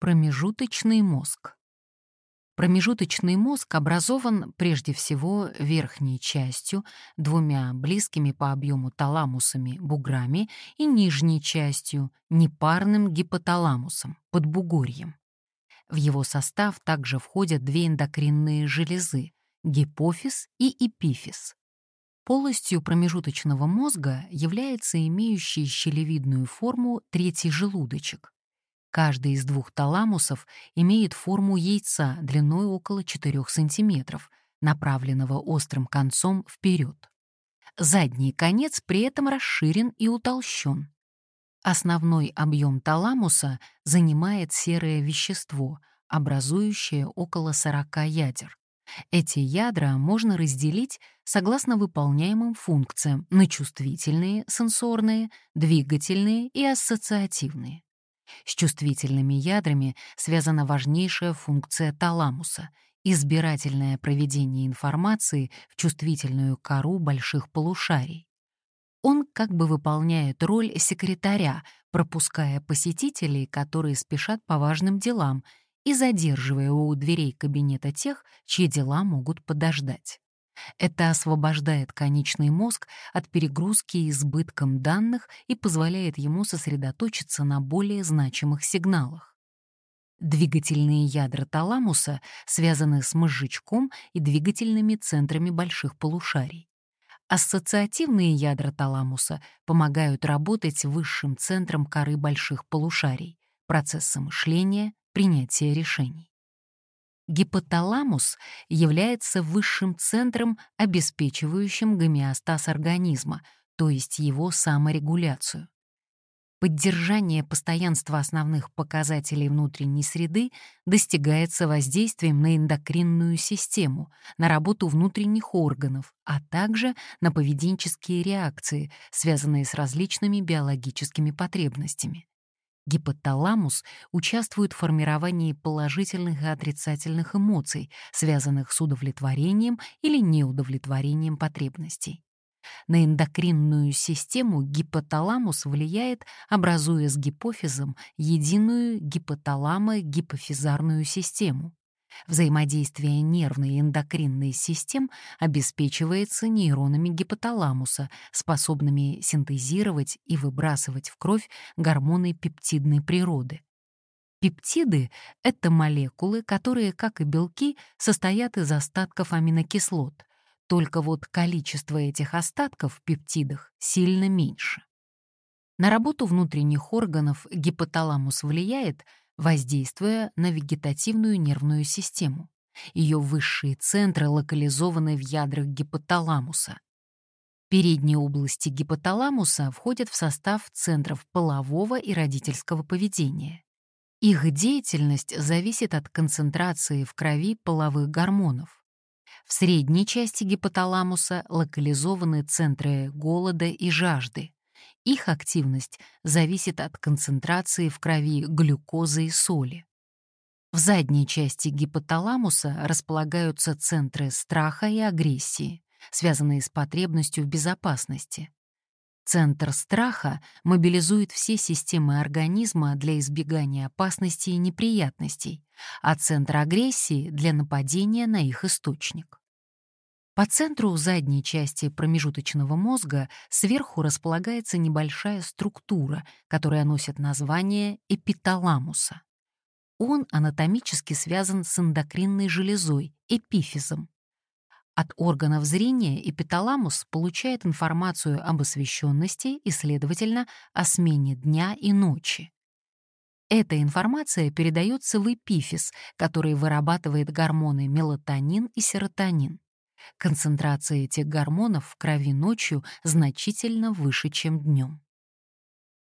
Промежуточный мозг. Промежуточный мозг образован прежде всего верхней частью, двумя близкими по объему таламусами, буграми, и нижней частью, непарным гипоталамусом, подбугорьем. В его состав также входят две эндокринные железы — гипофиз и эпифиз. Полостью промежуточного мозга является имеющий щелевидную форму третий желудочек, Каждый из двух таламусов имеет форму яйца длиной около 4 см, направленного острым концом вперед. Задний конец при этом расширен и утолщен. Основной объем таламуса занимает серое вещество, образующее около 40 ядер. Эти ядра можно разделить согласно выполняемым функциям на чувствительные, сенсорные, двигательные и ассоциативные. С чувствительными ядрами связана важнейшая функция таламуса — избирательное проведение информации в чувствительную кору больших полушарий. Он как бы выполняет роль секретаря, пропуская посетителей, которые спешат по важным делам, и задерживая у дверей кабинета тех, чьи дела могут подождать. Это освобождает конечный мозг от перегрузки избытком данных и позволяет ему сосредоточиться на более значимых сигналах. Двигательные ядра таламуса связаны с мозжечком и двигательными центрами больших полушарий. Ассоциативные ядра таламуса помогают работать высшим центром коры больших полушарий, процесса мышления, принятия решений. Гипоталамус является высшим центром, обеспечивающим гомеостаз организма, то есть его саморегуляцию. Поддержание постоянства основных показателей внутренней среды достигается воздействием на эндокринную систему, на работу внутренних органов, а также на поведенческие реакции, связанные с различными биологическими потребностями. Гипоталамус участвует в формировании положительных и отрицательных эмоций, связанных с удовлетворением или неудовлетворением потребностей. На эндокринную систему гипоталамус влияет, образуя с гипофизом единую гипоталамо-гипофизарную систему. Взаимодействие нервной и эндокринной систем обеспечивается нейронами гипоталамуса, способными синтезировать и выбрасывать в кровь гормоны пептидной природы. Пептиды — это молекулы, которые, как и белки, состоят из остатков аминокислот. Только вот количество этих остатков в пептидах сильно меньше. На работу внутренних органов гипоталамус влияет, воздействуя на вегетативную нервную систему. Ее высшие центры локализованы в ядрах гипоталамуса. Передние области гипоталамуса входят в состав центров полового и родительского поведения. Их деятельность зависит от концентрации в крови половых гормонов. В средней части гипоталамуса локализованы центры голода и жажды. Их активность зависит от концентрации в крови глюкозы и соли. В задней части гипоталамуса располагаются центры страха и агрессии, связанные с потребностью в безопасности. Центр страха мобилизует все системы организма для избегания опасностей и неприятностей, а центр агрессии — для нападения на их источник. По центру задней части промежуточного мозга сверху располагается небольшая структура, которая носит название эпиталамуса. Он анатомически связан с эндокринной железой, эпифизом. От органов зрения эпиталамус получает информацию об освещенности и, следовательно, о смене дня и ночи. Эта информация передается в эпифиз, который вырабатывает гормоны мелатонин и серотонин. Концентрация этих гормонов в крови ночью значительно выше, чем днем.